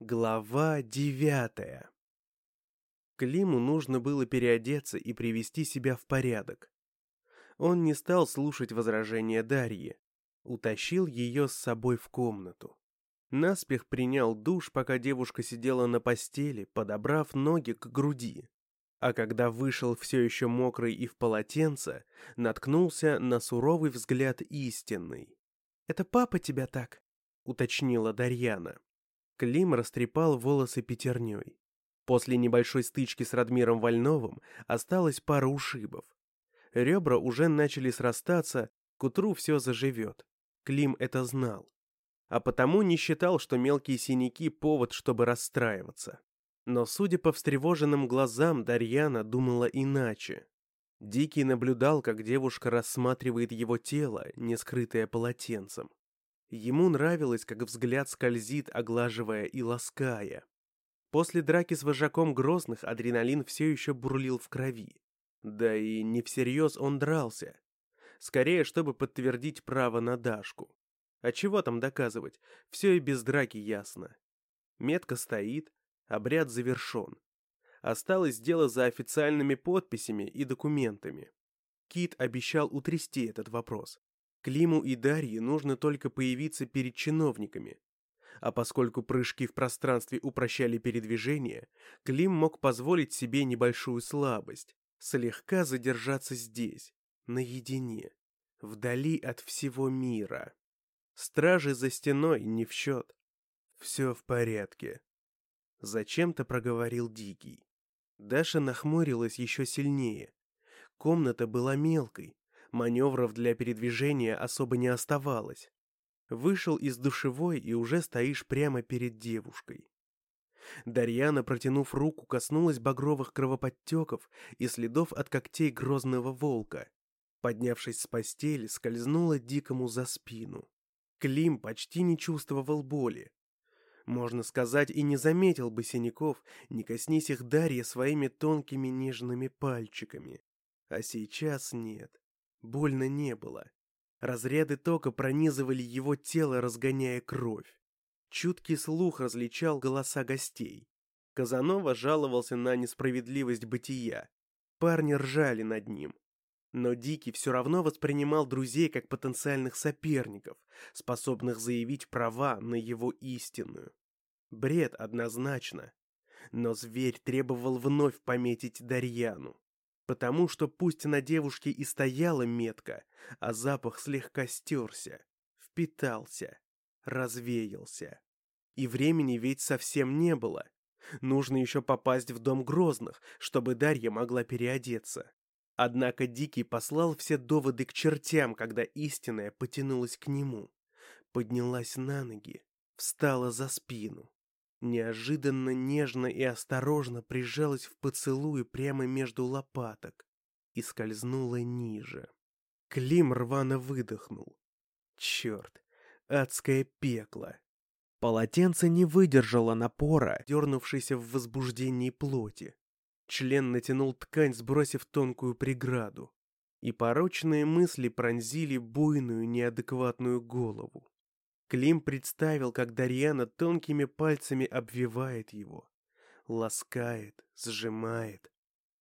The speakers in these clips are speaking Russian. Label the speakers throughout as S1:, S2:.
S1: Глава девятая. Климу нужно было переодеться и привести себя в порядок. Он не стал слушать возражения Дарьи, утащил ее с собой в комнату. Наспех принял душ, пока девушка сидела на постели, подобрав ноги к груди. А когда вышел все еще мокрый и в полотенце, наткнулся на суровый взгляд истинный. «Это папа тебя так?» — уточнила Дарьяна. Клим растрепал волосы пятерней. После небольшой стычки с Радмиром Вольновым осталась пара ушибов. Ребра уже начали срастаться, к утру все заживет. Клим это знал. А потому не считал, что мелкие синяки – повод, чтобы расстраиваться. Но, судя по встревоженным глазам, Дарьяна думала иначе. Дикий наблюдал, как девушка рассматривает его тело, не скрытое полотенцем. Ему нравилось, как взгляд скользит, оглаживая и лаская. После драки с вожаком Грозных адреналин все еще бурлил в крови. Да и не всерьез он дрался. Скорее, чтобы подтвердить право на Дашку. А чего там доказывать? Все и без драки ясно. Метка стоит, обряд завершен. Осталось дело за официальными подписями и документами. Кит обещал утрясти этот вопрос. Климу и Дарье нужно только появиться перед чиновниками. А поскольку прыжки в пространстве упрощали передвижение, Клим мог позволить себе небольшую слабость, слегка задержаться здесь, наедине, вдали от всего мира. Стражи за стеной не в счет. Все в порядке. Зачем-то проговорил Дикий. Даша нахмурилась еще сильнее. Комната была мелкой, маневров для передвижения особо не оставалось. Вышел из душевой и уже стоишь прямо перед девушкой. Дарьяна, протянув руку, коснулась багровых кровоподтеков и следов от когтей грозного волка. Поднявшись с постели, скользнула дикому за спину. Клим почти не чувствовал боли. Можно сказать, и не заметил бы синяков, не коснись их Дарья своими тонкими нежными пальчиками. А сейчас нет. Больно не было. Разряды тока пронизывали его тело, разгоняя кровь. Чуткий слух различал голоса гостей. Казанова жаловался на несправедливость бытия. Парни ржали над ним. Но Дикий все равно воспринимал друзей как потенциальных соперников, способных заявить права на его истинную. Бред однозначно. Но зверь требовал вновь пометить Дарьяну потому что пусть на девушке и стояла метка, а запах слегка стерся, впитался, развеялся. И времени ведь совсем не было. Нужно еще попасть в дом Грозных, чтобы Дарья могла переодеться. Однако Дикий послал все доводы к чертям, когда истинная потянулась к нему. Поднялась на ноги, встала за спину неожиданно нежно и осторожно прижалась в поцелуй прямо между лопаток и скользнула ниже. Клим рвано выдохнул. Черт, адское пекло. Полотенце не выдержало напора, дернувшейся в возбуждении плоти. Член натянул ткань, сбросив тонкую преграду. И порочные мысли пронзили буйную, неадекватную голову. Клим представил, как Дарьяна тонкими пальцами обвивает его. Ласкает, сжимает.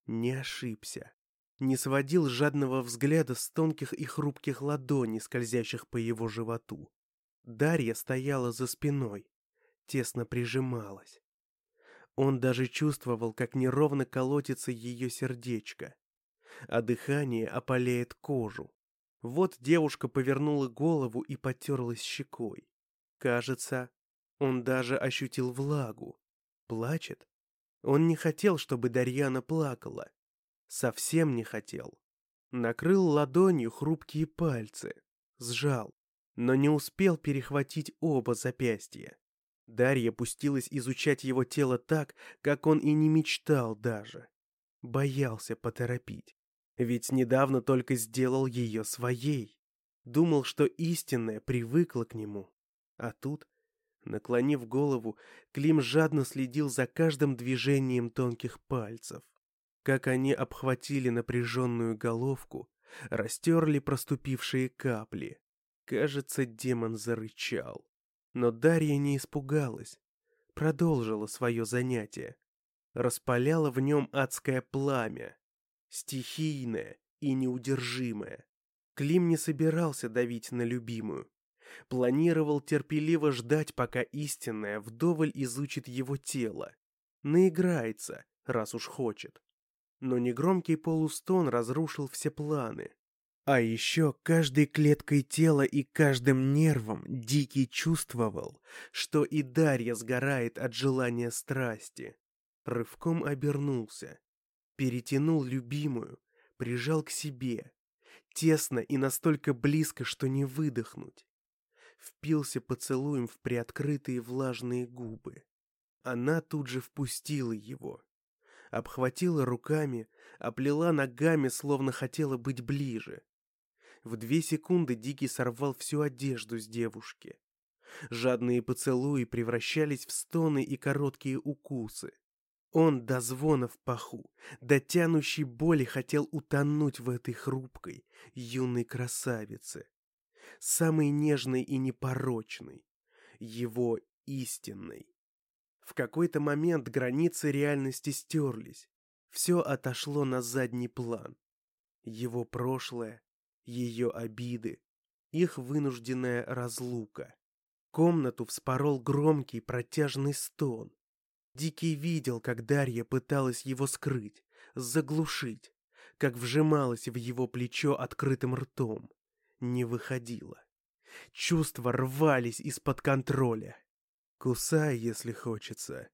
S1: Не ошибся. Не сводил жадного взгляда с тонких и хрупких ладоней, скользящих по его животу. Дарья стояла за спиной, тесно прижималась. Он даже чувствовал, как неровно колотится ее сердечко, а дыхание опаляет кожу. Вот девушка повернула голову и потерлась щекой. Кажется, он даже ощутил влагу. Плачет? Он не хотел, чтобы Дарьяна плакала. Совсем не хотел. Накрыл ладонью хрупкие пальцы. Сжал, но не успел перехватить оба запястья. Дарья пустилась изучать его тело так, как он и не мечтал даже. Боялся поторопить. Ведь недавно только сделал ее своей. Думал, что истинная привыкла к нему. А тут, наклонив голову, Клим жадно следил за каждым движением тонких пальцев. Как они обхватили напряженную головку, растерли проступившие капли. Кажется, демон зарычал. Но Дарья не испугалась. продолжила свое занятие. Распаляло в нем адское пламя, стихийное и неудержимое. Клим не собирался давить на любимую. Планировал терпеливо ждать, пока истинная вдоволь изучит его тело. Наиграется, раз уж хочет. Но негромкий полустон разрушил все планы. А еще каждой клеткой тела и каждым нервом Дикий чувствовал, что и Дарья сгорает от желания страсти. Рывком обернулся, перетянул любимую, прижал к себе, тесно и настолько близко, что не выдохнуть. Впился поцелуем в приоткрытые влажные губы. Она тут же впустила его. Обхватила руками, оплела ногами, словно хотела быть ближе. В две секунды Дикий сорвал всю одежду с девушки. Жадные поцелуи превращались в стоны и короткие укусы. Он до звона в паху, до тянущей боли хотел утонуть в этой хрупкой, юной красавице. Самой нежной и непорочной. Его истинной. В какой-то момент границы реальности стерлись. Все отошло на задний план. Его прошлое, ее обиды, их вынужденная разлука. Комнату вспорол громкий протяжный стон. Дикий видел, как Дарья пыталась его скрыть, заглушить, как вжималась в его плечо открытым ртом. Не выходила. Чувства рвались из-под контроля. «Кусай, если хочется».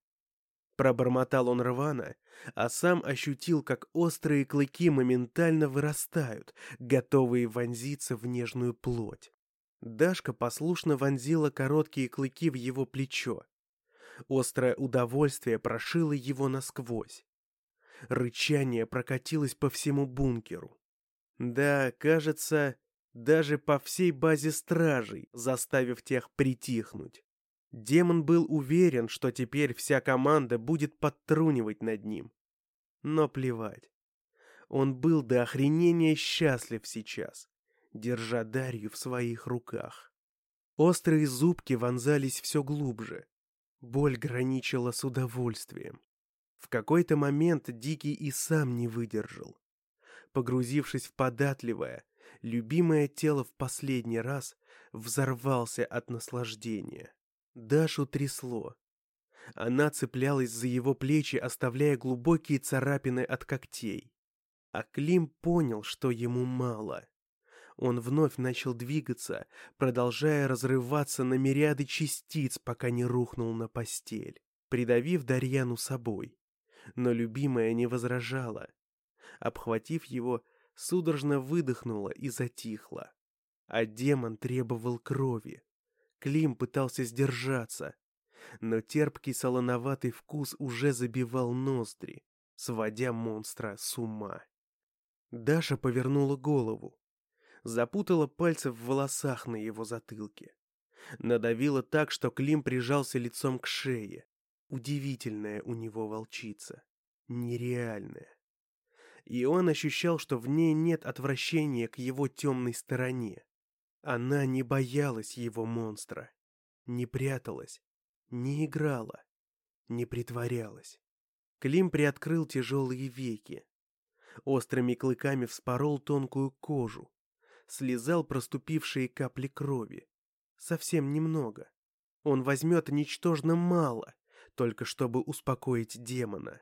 S1: Пробормотал он рвано, а сам ощутил, как острые клыки моментально вырастают, готовые вонзиться в нежную плоть. Дашка послушно вонзила короткие клыки в его плечо, Острое удовольствие прошило его насквозь. Рычание прокатилось по всему бункеру. Да, кажется, даже по всей базе стражей, заставив тех притихнуть. Демон был уверен, что теперь вся команда будет подтрунивать над ним. Но плевать. Он был до охренения счастлив сейчас, держа Дарью в своих руках. Острые зубки вонзались все глубже, Боль граничила с удовольствием. В какой-то момент Дикий и сам не выдержал. Погрузившись в податливое, любимое тело в последний раз, взорвался от наслаждения. Дашу трясло. Она цеплялась за его плечи, оставляя глубокие царапины от когтей. А Клим понял, что ему мало. Он вновь начал двигаться, продолжая разрываться на мириады частиц, пока не рухнул на постель, придавив Дарьяну собой. Но любимая не возражала. Обхватив его, судорожно выдохнула и затихла. А демон требовал крови. Клим пытался сдержаться, но терпкий солоноватый вкус уже забивал ноздри, сводя монстра с ума. Даша повернула голову, запутала пальцы в волосах на его затылке. Надавила так, что Клим прижался лицом к шее. Удивительная у него волчица. Нереальная. И он ощущал, что в ней нет отвращения к его темной стороне. Она не боялась его монстра, не пряталась, не играла, не притворялась. Клим приоткрыл тяжелые веки. Острыми клыками вспорол тонкую кожу, слезал проступившие капли крови. Совсем немного. Он возьмет ничтожно мало, только чтобы успокоить демона.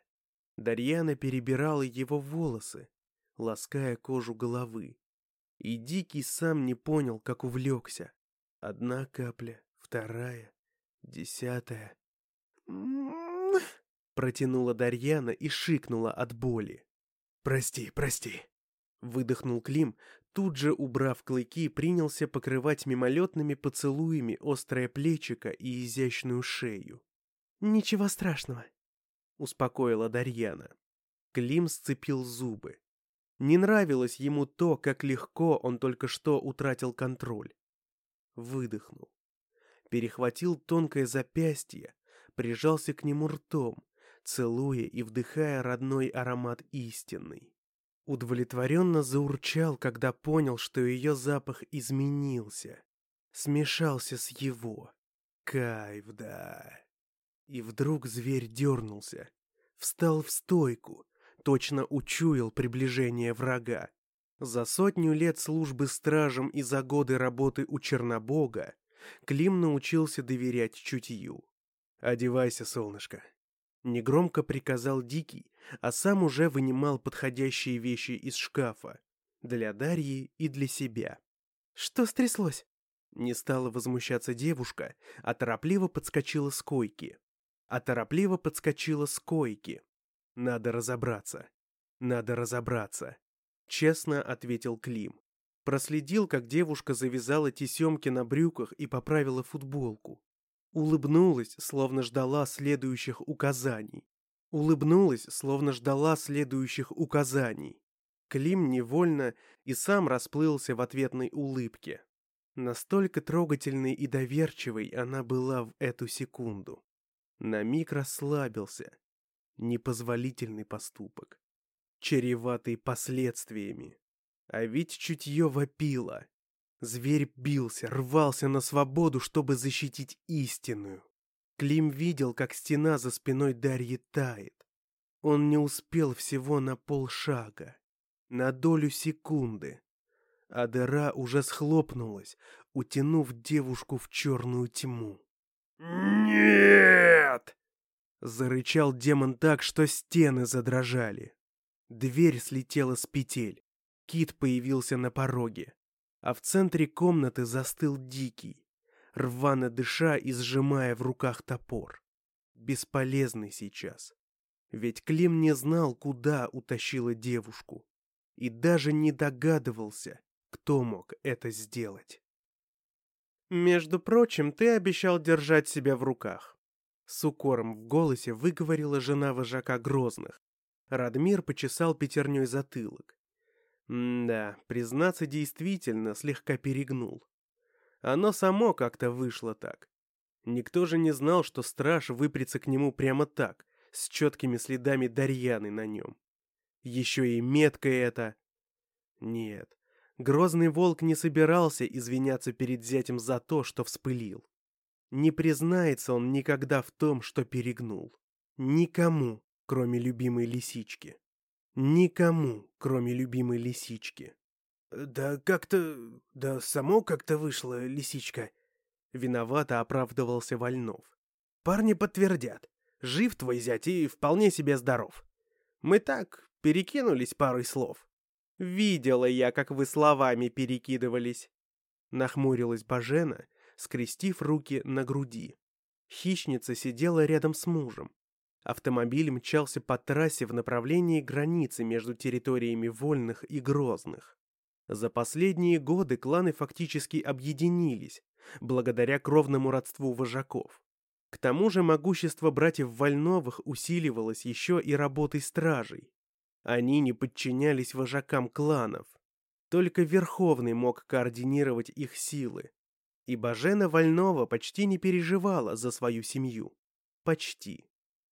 S1: Дарьяна перебирала его волосы, лаская кожу головы. И Дикий сам не понял, как увлекся. Одна капля, вторая, десятая. Протянула Дарьяна и шикнула от боли. «Прости, прости», — выдохнул Клим, Тут же, убрав клыки, принялся покрывать мимолетными поцелуями острое плечико и изящную шею. «Ничего страшного», — успокоила Дарьяна. Клим сцепил зубы. Не нравилось ему то, как легко он только что утратил контроль. Выдохнул. Перехватил тонкое запястье, прижался к нему ртом, целуя и вдыхая родной аромат истинный. Удовлетворенно заурчал, когда понял, что ее запах изменился. Смешался с его. Кайф, да. И вдруг зверь дернулся, встал в стойку, точно учуял приближение врага. За сотню лет службы стражем и за годы работы у Чернобога Клим научился доверять чутью. «Одевайся, солнышко», — негромко приказал Дикий, а сам уже вынимал подходящие вещи из шкафа для Дарьи и для себя. «Что стряслось?» Не стала возмущаться девушка, а торопливо подскочила с койки. А торопливо подскочила с койки. «Надо разобраться. Надо разобраться», — честно ответил Клим. Проследил, как девушка завязала тесемки на брюках и поправила футболку. Улыбнулась, словно ждала следующих указаний. Улыбнулась, словно ждала следующих указаний. Клим невольно и сам расплылся в ответной улыбке. Настолько трогательной и доверчивой она была в эту секунду. На миг расслабился. Непозволительный поступок. Чреватый последствиями. А ведь чутье вопило. Зверь бился, рвался на свободу, чтобы защитить истинную. Клим видел, как стена за спиной Дарьи тает. Он не успел всего на полшага, на долю секунды а дыра уже схлопнулась, утянув девушку в черную тьму. «Нет!» — зарычал демон так, что стены задрожали. Дверь слетела с петель. Кит появился на пороге, а в центре комнаты застыл Дикий, рвано дыша и сжимая в руках топор. Бесполезный сейчас. Ведь Клим не знал, куда утащила девушку, и даже не догадывался, кто мог это сделать? «Между прочим, ты обещал держать себя в руках», — с укором в голосе выговорила жена вожака Грозных. Радмир почесал пятерней затылок. Да, признаться, действительно слегка перегнул. Оно само как-то вышло так. Никто же не знал, что страж выпрется к нему прямо так, с четкими следами Дарьяны на нем. Еще и метка эта. Нет, Грозный волк не собирался извиняться перед зятем за то, что вспылил. Не признается он никогда в том, что перегнул. Никому, кроме любимой лисички. Никому, кроме любимой лисички. «Да как-то... да само как-то вышло, лисичка», — виновато оправдывался Вольнов. «Парни подтвердят. Жив твой зять и вполне себе здоров. Мы так перекинулись парой слов. Видела я, как вы словами перекидывались. Нахмурилась Бажена, скрестив руки на груди. Хищница сидела рядом с мужем. Автомобиль мчался по трассе в направлении границы между территориями вольных и грозных. За последние годы кланы фактически объединились, благодаря кровному родству вожаков. К тому же могущество братьев Вольновых усиливалось еще и работой стражей. Они не подчинялись вожакам кланов. Только Верховный мог координировать их силы. И Бажена Вольнова почти не переживала за свою семью. Почти.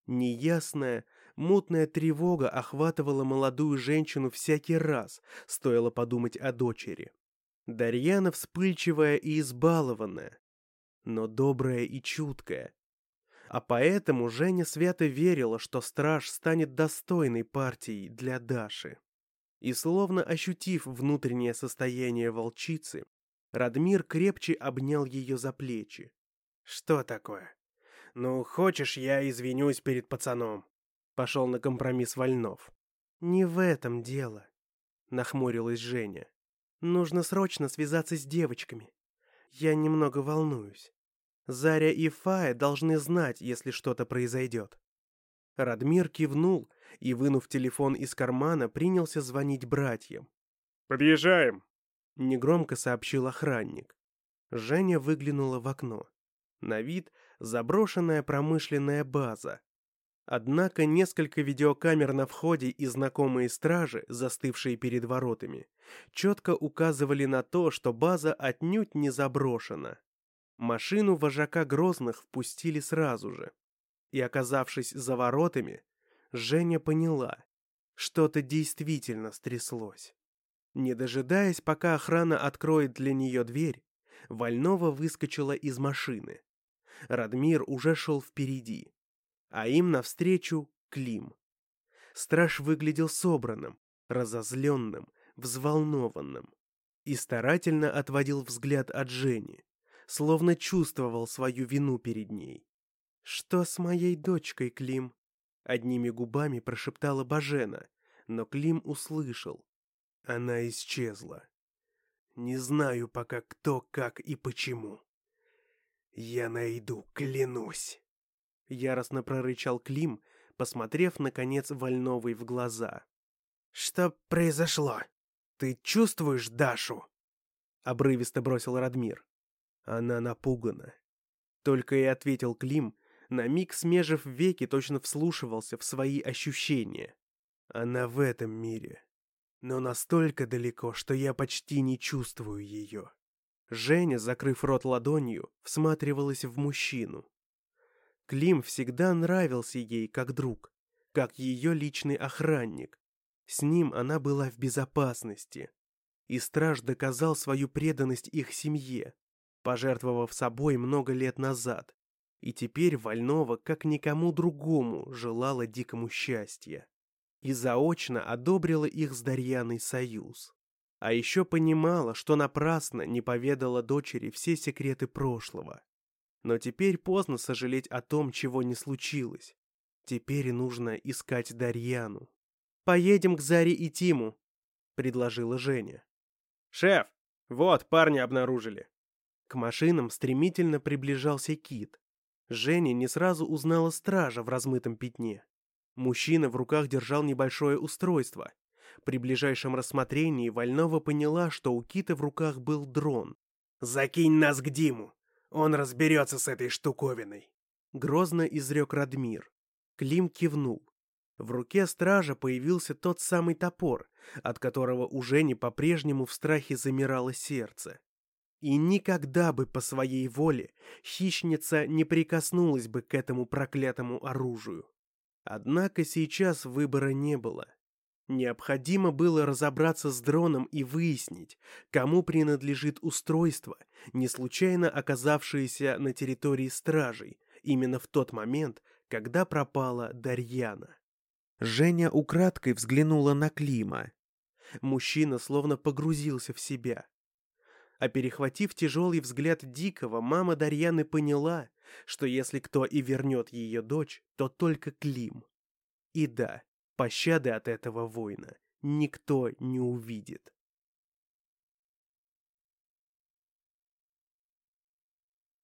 S1: Неясная, мутная тревога охватывала молодую женщину всякий раз, стоило подумать о дочери. Дарьяна вспыльчивая и избалованная, но добрая и чуткая, а поэтому Женя свято верила, что страж станет достойной партией для Даши. И словно ощутив внутреннее состояние волчицы, Радмир крепче обнял ее за плечи. «Что такое? Ну, хочешь, я извинюсь перед пацаном?» Пошел на компромисс Вольнов. «Не в этом дело», — нахмурилась Женя. «Нужно срочно связаться с девочками. Я немного волнуюсь. Заря и Фая должны знать, если что-то произойдет. Радмир кивнул и, вынув телефон из кармана, принялся звонить братьям.
S2: «Подъезжаем!»
S1: — негромко сообщил охранник. Женя выглянула в окно. На вид заброшенная промышленная база. Однако несколько видеокамер на входе и знакомые стражи, застывшие перед воротами, четко указывали на то, что база отнюдь не заброшена. Машину вожака Грозных впустили сразу же. И, оказавшись за воротами, Женя поняла, что-то действительно стряслось. Не дожидаясь, пока охрана откроет для нее дверь, Вольнова выскочила из машины. Радмир уже шел впереди. а им навстречу Клим. Страж выглядел собранным, разозленным, взволнованным и старательно отводил взгляд от Жени, словно чувствовал свою вину перед ней. «Что с моей дочкой, Клим?» Одними губами прошептала Бажена, но Клим услышал. Она исчезла. Не знаю пока кто, как и почему. Я найду, клянусь. Яростно прорычал Клим, посмотрев, наконец, Вольновой в глаза. «Что произошло? Ты чувствуешь Дашу?» Обрывисто бросил Радмир. Она напугана. Только и ответил Клим, на миг смежив веки, точно вслушивался в свои ощущения. Она в этом мире. Но настолько далеко, что я почти не чувствую ее. Женя, закрыв рот ладонью, всматривалась в мужчину. Клим всегда нравился ей как друг, как ее личный охранник. С ним она была в безопасности. И страж доказал свою преданность их семье, пожертвовав собой много лет назад. И теперь Вольнова, как никому другому, желала дикому счастья. И заочно одобрила их с Дарьяной союз. А еще понимала, что напрасно не поведала дочери все секреты прошлого. Но теперь поздно сожалеть о том, чего не случилось. Теперь нужно искать Дарьяну. «Поедем к Заре и Тиму», — предложила Женя. «Шеф, вот парня обнаружили». К машинам стремительно приближался Кит. Женя не сразу узнала стража в размытом пятне. Мужчина в руках держал небольшое устройство. При ближайшем рассмотрении Вольнова поняла, что у Кита в руках был дрон. «Закинь нас к Диму! Он разберется с этой штуковиной!» Грозно изрек Радмир. Клим кивнул. В руке стража появился тот самый топор, от которого у Жени по-прежнему в страхе замирало сердце. И никогда бы по своей воле хищница не прикоснулась бы к этому проклятому оружию. Однако сейчас выбора не было. Необходимо было разобраться с дроном и выяснить, кому принадлежит устройство, не случайно оказавшееся на территории стражей, именно в тот момент, когда пропала Дарьяна. Женя украдкой взглянула на Клима. Мужчина словно погрузился в себя. А перехватив тяжелый взгляд Дикого, мама Дарьяны поняла, что если кто и вернет ее дочь, то только Клим. И да, пощады от этого воина никто не увидит.